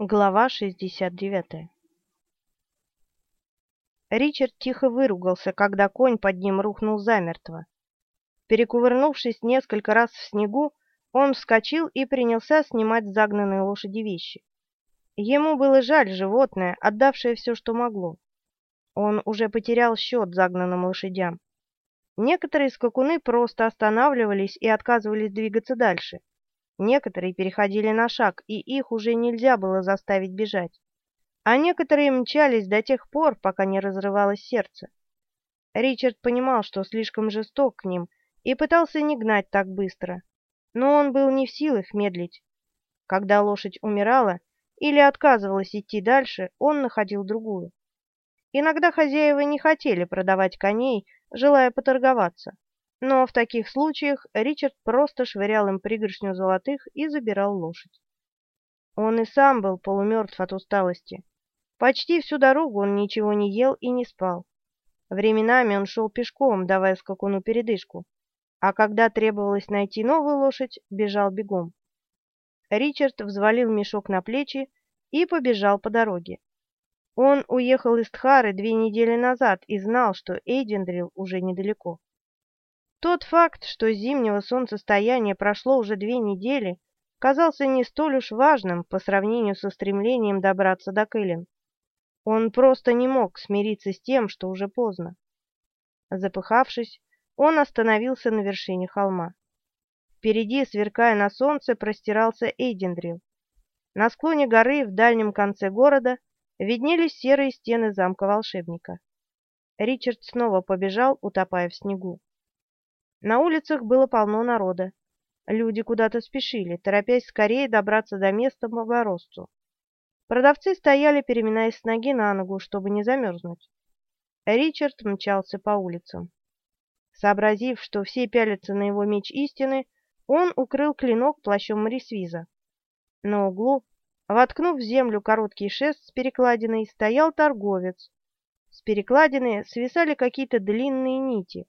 Глава 69 Ричард тихо выругался, когда конь под ним рухнул замертво. Перекувырнувшись несколько раз в снегу, он вскочил и принялся снимать с загнанной лошади вещи. Ему было жаль животное, отдавшее все, что могло. Он уже потерял счет загнанным лошадям. Некоторые скакуны просто останавливались и отказывались двигаться дальше. Некоторые переходили на шаг, и их уже нельзя было заставить бежать. А некоторые мчались до тех пор, пока не разрывалось сердце. Ричард понимал, что слишком жесток к ним, и пытался не гнать так быстро. Но он был не в силах медлить. Когда лошадь умирала или отказывалась идти дальше, он находил другую. Иногда хозяева не хотели продавать коней, желая поторговаться. Но в таких случаях Ричард просто швырял им пригоршню золотых и забирал лошадь. Он и сам был полумертв от усталости. Почти всю дорогу он ничего не ел и не спал. Временами он шел пешком, давая скакуну передышку, а когда требовалось найти новую лошадь, бежал бегом. Ричард взвалил мешок на плечи и побежал по дороге. Он уехал из Тхары две недели назад и знал, что Эйдендрил уже недалеко. Тот факт, что зимнего солнцестояния прошло уже две недели, казался не столь уж важным по сравнению со стремлением добраться до Кэлен. Он просто не мог смириться с тем, что уже поздно. Запыхавшись, он остановился на вершине холма. Впереди, сверкая на солнце, простирался Эйдендрил. На склоне горы в дальнем конце города виднелись серые стены замка волшебника. Ричард снова побежал, утопая в снегу. На улицах было полно народа. Люди куда-то спешили, торопясь скорее добраться до места морозцу. Продавцы стояли, переминаясь с ноги на ногу, чтобы не замерзнуть. Ричард мчался по улицам. Сообразив, что все пялятся на его меч истины, он укрыл клинок плащом Морисвиза. На углу, воткнув в землю короткий шест с перекладиной, стоял торговец. С перекладины свисали какие-то длинные нити.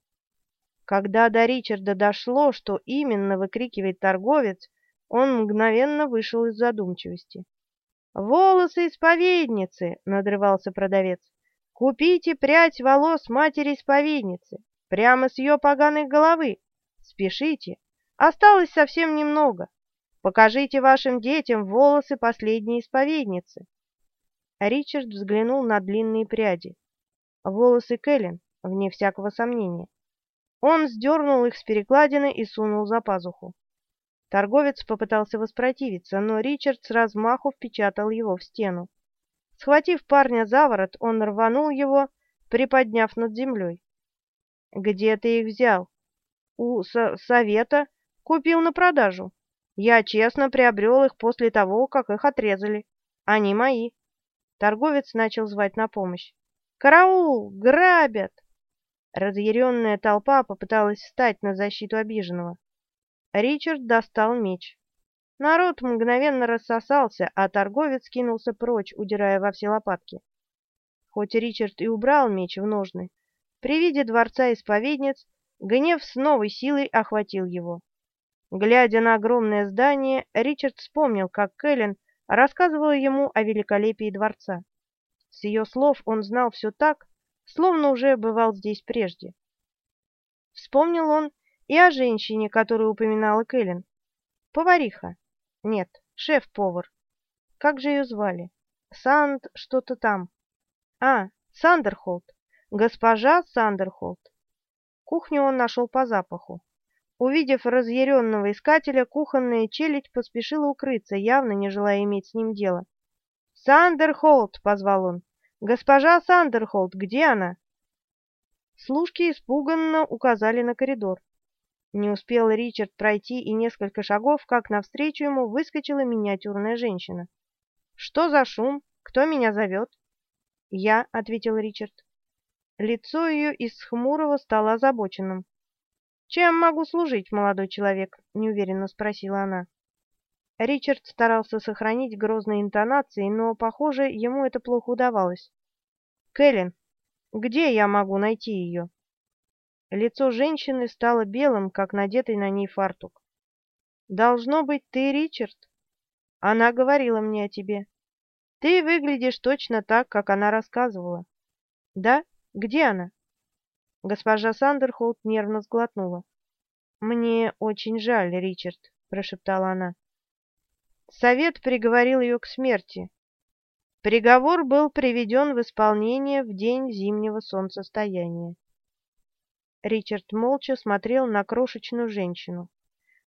Когда до Ричарда дошло, что именно выкрикивает торговец, он мгновенно вышел из задумчивости. «Волосы исповедницы!» — надрывался продавец. «Купите прядь волос матери-исповедницы, прямо с ее поганой головы. Спешите, осталось совсем немного. Покажите вашим детям волосы последней исповедницы». Ричард взглянул на длинные пряди. Волосы Кэлен, вне всякого сомнения. Он сдернул их с перекладины и сунул за пазуху. Торговец попытался воспротивиться, но Ричард с размаху впечатал его в стену. Схватив парня за ворот, он рванул его, приподняв над землей. «Где ты их взял?» «У со совета. Купил на продажу. Я честно приобрел их после того, как их отрезали. Они мои». Торговец начал звать на помощь. «Караул! Грабят!» Разъяренная толпа попыталась встать на защиту обиженного. Ричард достал меч. Народ мгновенно рассосался, а торговец кинулся прочь, удирая во все лопатки. Хоть Ричард и убрал меч в ножны, при виде дворца исповедниц гнев с новой силой охватил его. Глядя на огромное здание, Ричард вспомнил, как Кэлен рассказывала ему о великолепии дворца. С ее слов он знал все так, словно уже бывал здесь прежде. Вспомнил он и о женщине, которую упоминала Кэлен. Повариха. Нет, шеф-повар. Как же ее звали? Санд что-то там. А, Сандерхолд. Госпожа Сандерхолд. Кухню он нашел по запаху. Увидев разъяренного искателя, кухонная челядь поспешила укрыться, явно не желая иметь с ним дело. «Сандерхолд!» — позвал он. «Госпожа Сандерхолд, где она?» Служки испуганно указали на коридор. Не успел Ричард пройти и несколько шагов, как навстречу ему выскочила миниатюрная женщина. «Что за шум? Кто меня зовет?» «Я», — ответил Ричард. Лицо ее из хмурого стало озабоченным. «Чем могу служить, молодой человек?» — неуверенно спросила она. Ричард старался сохранить грозные интонации, но, похоже, ему это плохо удавалось. «Кэлен, где я могу найти ее?» Лицо женщины стало белым, как надетый на ней фартук. «Должно быть, ты Ричард?» «Она говорила мне о тебе. Ты выглядишь точно так, как она рассказывала. Да? Где она? Госпожа Сандерхолд нервно сглотнула. «Мне очень жаль, Ричард», — прошептала она. Совет приговорил ее к смерти. Приговор был приведен в исполнение в день зимнего солнцестояния. Ричард молча смотрел на крошечную женщину.